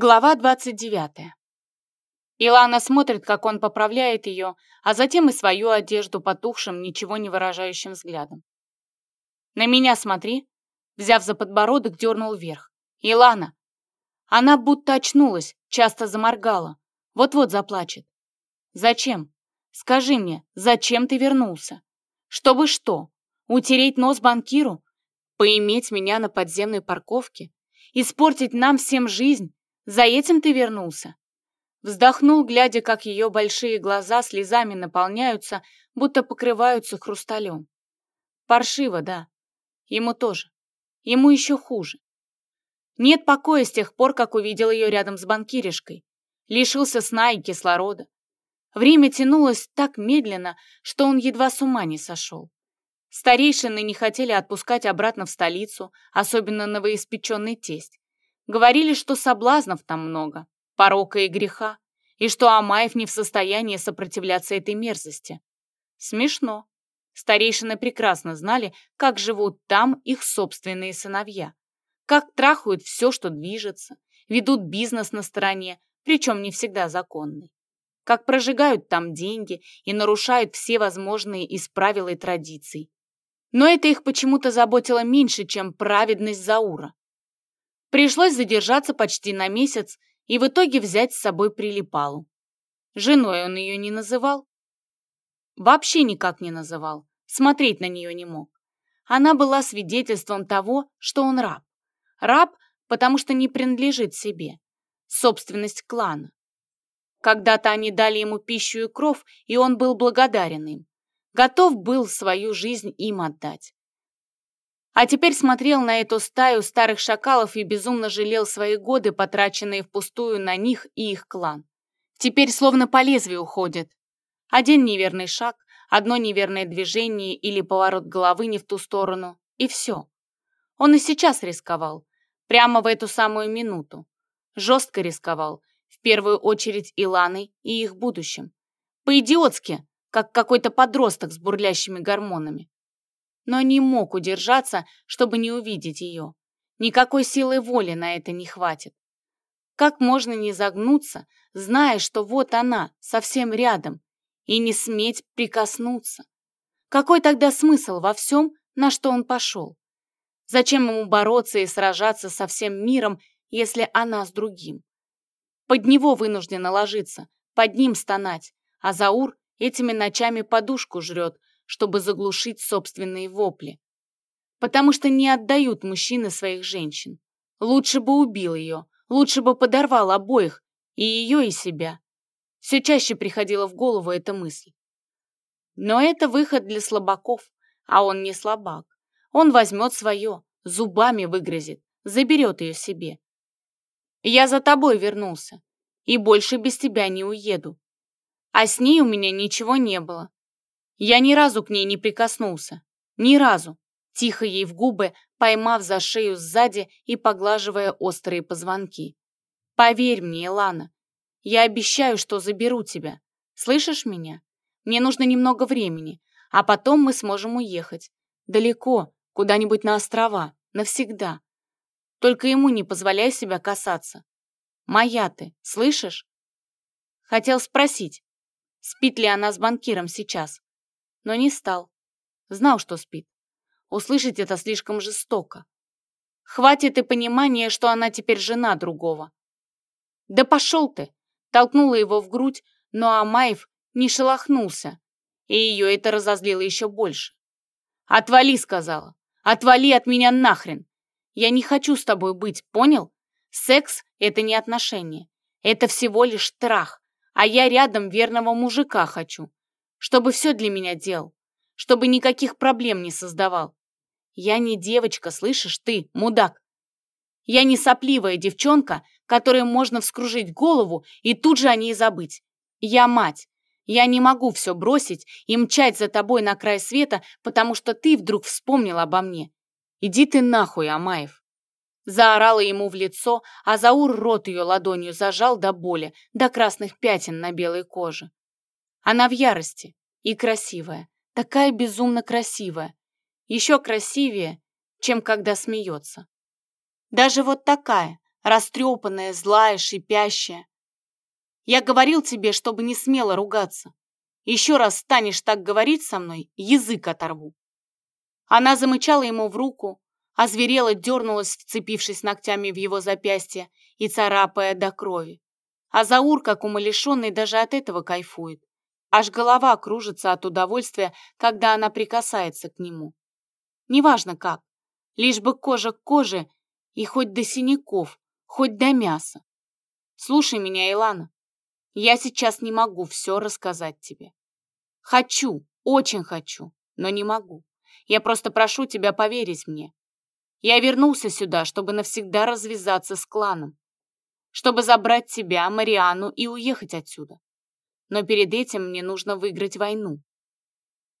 Глава 29. Илана смотрит, как он поправляет ее, а затем и свою одежду потухшим, ничего не выражающим взглядом. «На меня смотри!» Взяв за подбородок, дернул вверх. «Илана!» Она будто очнулась, часто заморгала. Вот-вот заплачет. «Зачем? Скажи мне, зачем ты вернулся? Чтобы что? Утереть нос банкиру? Поиметь меня на подземной парковке? Испортить нам всем жизнь? За этим ты вернулся?» Вздохнул, глядя, как ее большие глаза слезами наполняются, будто покрываются хрусталем. Паршиво, да. Ему тоже. Ему еще хуже. Нет покоя с тех пор, как увидел ее рядом с банкиришкой. Лишился сна и кислорода. Время тянулось так медленно, что он едва с ума не сошел. Старейшины не хотели отпускать обратно в столицу, особенно новоиспеченный тесть. Говорили, что соблазнов там много, порока и греха, и что Амаев не в состоянии сопротивляться этой мерзости. Смешно. Старейшины прекрасно знали, как живут там их собственные сыновья, как трахают все, что движется, ведут бизнес на стороне, причем не всегда законный, как прожигают там деньги и нарушают все возможные из правил и традиций. Но это их почему-то заботило меньше, чем праведность Заура. Пришлось задержаться почти на месяц и в итоге взять с собой прилипалу. Женой он ее не называл. Вообще никак не называл, смотреть на нее не мог. Она была свидетельством того, что он раб. Раб, потому что не принадлежит себе. Собственность клана. Когда-то они дали ему пищу и кров, и он был благодарен им. Готов был свою жизнь им отдать. А теперь смотрел на эту стаю старых шакалов и безумно жалел свои годы, потраченные впустую на них и их клан. Теперь словно по лезвию уходит. Один неверный шаг, одно неверное движение или поворот головы не в ту сторону, и все. Он и сейчас рисковал, прямо в эту самую минуту. Жестко рисковал, в первую очередь Иланой и их будущим. По-идиотски, как какой-то подросток с бурлящими гормонами но не мог удержаться, чтобы не увидеть ее. Никакой силы воли на это не хватит. Как можно не загнуться, зная, что вот она, совсем рядом, и не сметь прикоснуться? Какой тогда смысл во всем, на что он пошел? Зачем ему бороться и сражаться со всем миром, если она с другим? Под него вынуждена ложиться, под ним стонать, а Заур этими ночами подушку жрет, чтобы заглушить собственные вопли. Потому что не отдают мужчины своих женщин. Лучше бы убил ее, лучше бы подорвал обоих, и ее, и себя. Все чаще приходила в голову эта мысль. Но это выход для слабаков, а он не слабак. Он возьмет свое, зубами выгрызет, заберет ее себе. Я за тобой вернулся, и больше без тебя не уеду. А с ней у меня ничего не было. Я ни разу к ней не прикоснулся. Ни разу. Тихо ей в губы, поймав за шею сзади и поглаживая острые позвонки. Поверь мне, Илана, я обещаю, что заберу тебя. Слышишь меня? Мне нужно немного времени, а потом мы сможем уехать. Далеко, куда-нибудь на острова, навсегда. Только ему не позволяй себя касаться. Моя ты, слышишь? Хотел спросить, спит ли она с банкиром сейчас но не стал. Знал, что спит. Услышать это слишком жестоко. Хватит и понимания, что она теперь жена другого. «Да пошел ты!» Толкнула его в грудь, но Амаев не шелохнулся, и ее это разозлило еще больше. «Отвали!» — сказала. «Отвали от меня нахрен! Я не хочу с тобой быть, понял? Секс — это не отношения. Это всего лишь трах, а я рядом верного мужика хочу чтобы все для меня делал, чтобы никаких проблем не создавал. Я не девочка, слышишь ты, мудак? Я не сопливая девчонка, которой можно вскружить голову и тут же о ней забыть. Я мать. Я не могу все бросить и мчать за тобой на край света, потому что ты вдруг вспомнил обо мне. Иди ты нахуй, Амаев. Заорала ему в лицо, а Заур рот ее ладонью зажал до боли, до красных пятен на белой коже. Она в ярости и красивая, такая безумно красивая, еще красивее, чем когда смеется. Даже вот такая, растрепанная, злая, шипящая. Я говорил тебе, чтобы не смело ругаться. Еще раз станешь так говорить со мной, язык оторву. Она замычала ему в руку, озверела, дернулась, вцепившись ногтями в его запястье и царапая до крови. А Заур, как умалишенный, даже от этого кайфует. Аж голова кружится от удовольствия, когда она прикасается к нему. Неважно как, лишь бы кожа к коже и хоть до синяков, хоть до мяса. Слушай меня, Илана. Я сейчас не могу все рассказать тебе. Хочу, очень хочу, но не могу. Я просто прошу тебя поверить мне. Я вернулся сюда, чтобы навсегда развязаться с кланом, чтобы забрать тебя, Мариану и уехать отсюда. Но перед этим мне нужно выиграть войну.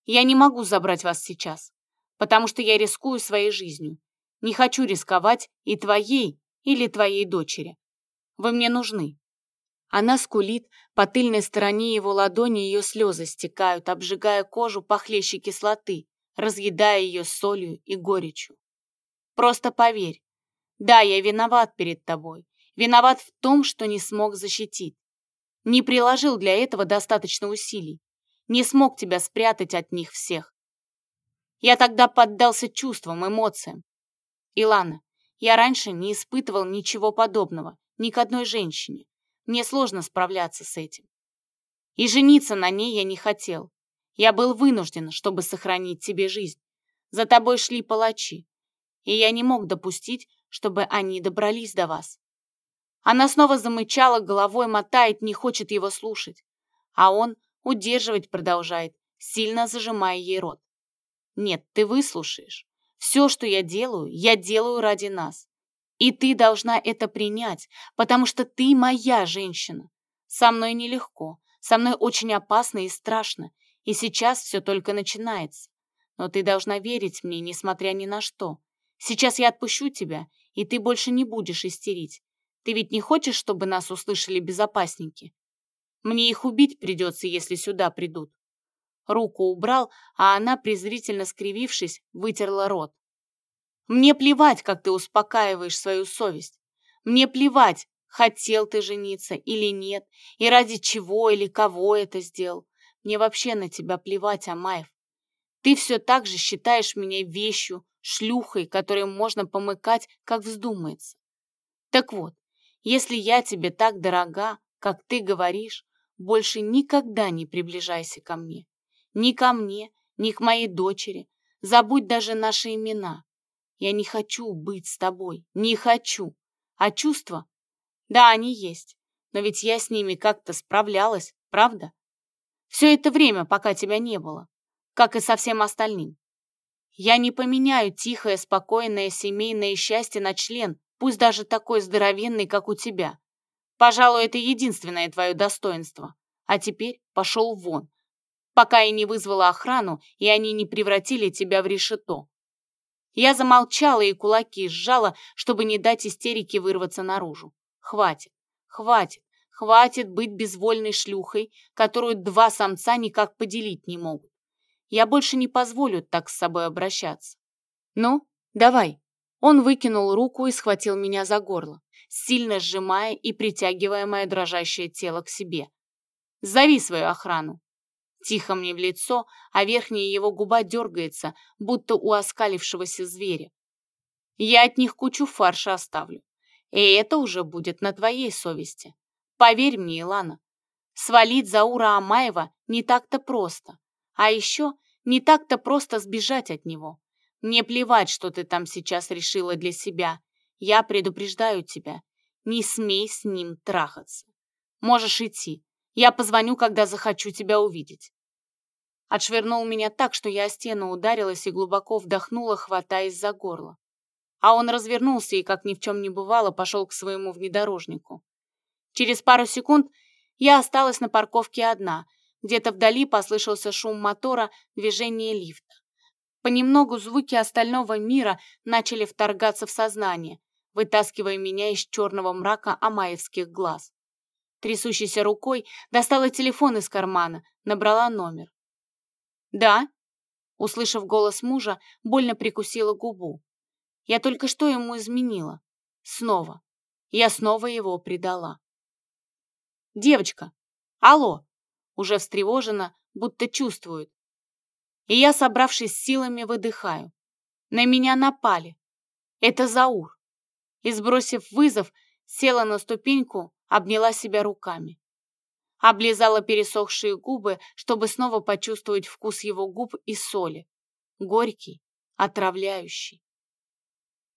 Я не могу забрать вас сейчас, потому что я рискую своей жизнью. Не хочу рисковать и твоей или твоей дочери. Вы мне нужны. Она скулит, по тыльной стороне его ладони ее слезы стекают, обжигая кожу похлеще кислоты, разъедая ее солью и горечью. Просто поверь. Да, я виноват перед тобой. Виноват в том, что не смог защитить. Не приложил для этого достаточно усилий. Не смог тебя спрятать от них всех. Я тогда поддался чувствам, эмоциям. Илана, я раньше не испытывал ничего подобного, ни к одной женщине. Мне сложно справляться с этим. И жениться на ней я не хотел. Я был вынужден, чтобы сохранить тебе жизнь. За тобой шли палачи, и я не мог допустить, чтобы они добрались до вас. Она снова замычала, головой мотает, не хочет его слушать. А он удерживать продолжает, сильно зажимая ей рот. Нет, ты выслушаешь. Все, что я делаю, я делаю ради нас. И ты должна это принять, потому что ты моя женщина. Со мной нелегко, со мной очень опасно и страшно, и сейчас все только начинается. Но ты должна верить мне, несмотря ни на что. Сейчас я отпущу тебя, и ты больше не будешь истерить. Ты ведь не хочешь, чтобы нас услышали безопасники? Мне их убить придется, если сюда придут. Руку убрал, а она, презрительно скривившись, вытерла рот. Мне плевать, как ты успокаиваешь свою совесть. Мне плевать, хотел ты жениться или нет, и ради чего или кого это сделал. Мне вообще на тебя плевать, Амаев. Ты все так же считаешь меня вещью, шлюхой, которой можно помыкать, как вздумается. Так вот, если я тебе так дорога, как ты говоришь, больше никогда не приближайся ко мне. Ни ко мне, ни к моей дочери. Забудь даже наши имена. Я не хочу быть с тобой, не хочу. А чувства? Да, они есть. Но ведь я с ними как-то справлялась, правда? Все это время, пока тебя не было. Как и со всем остальным. Я не поменяю тихое, спокойное семейное счастье на член, пусть даже такой здоровенный, как у тебя. Пожалуй, это единственное твое достоинство. А теперь пошел вон, пока я не вызвала охрану, и они не превратили тебя в решето. Я замолчала и кулаки сжала, чтобы не дать истерике вырваться наружу. Хватит, хватит, хватит быть безвольной шлюхой, которую два самца никак поделить не могут. Я больше не позволю так с собой обращаться. Ну, давай. Он выкинул руку и схватил меня за горло, сильно сжимая и притягивая мое дрожащее тело к себе. Зови свою охрану. Тихо мне в лицо, а верхняя его губа дергается, будто у оскалившегося зверя. Я от них кучу фарша оставлю. И это уже будет на твоей совести. Поверь мне, Илана, свалить Заура Амаева не так-то просто. А еще не так-то просто сбежать от него. Мне плевать, что ты там сейчас решила для себя. Я предупреждаю тебя. Не смей с ним трахаться. Можешь идти. Я позвоню, когда захочу тебя увидеть. Отшвырнул меня так, что я о стену ударилась и глубоко вдохнула, хватаясь за горло. А он развернулся и, как ни в чем не бывало, пошел к своему внедорожнику. Через пару секунд я осталась на парковке одна. Где-то вдали послышался шум мотора, движение лифта. Понемногу звуки остального мира начали вторгаться в сознание, вытаскивая меня из черного мрака амаевских глаз. Трясущейся рукой достала телефон из кармана, набрала номер. «Да?» Услышав голос мужа, больно прикусила губу. Я только что ему изменила. Снова. Я снова его предала. Девочка, алло, уже встревожена, будто чувствует. И я, собравшись силами, выдыхаю. На меня напали. Это Заур. И, сбросив вызов, села на ступеньку, обняла себя руками. Облизала пересохшие губы, чтобы снова почувствовать вкус его губ и соли. Горький, отравляющий.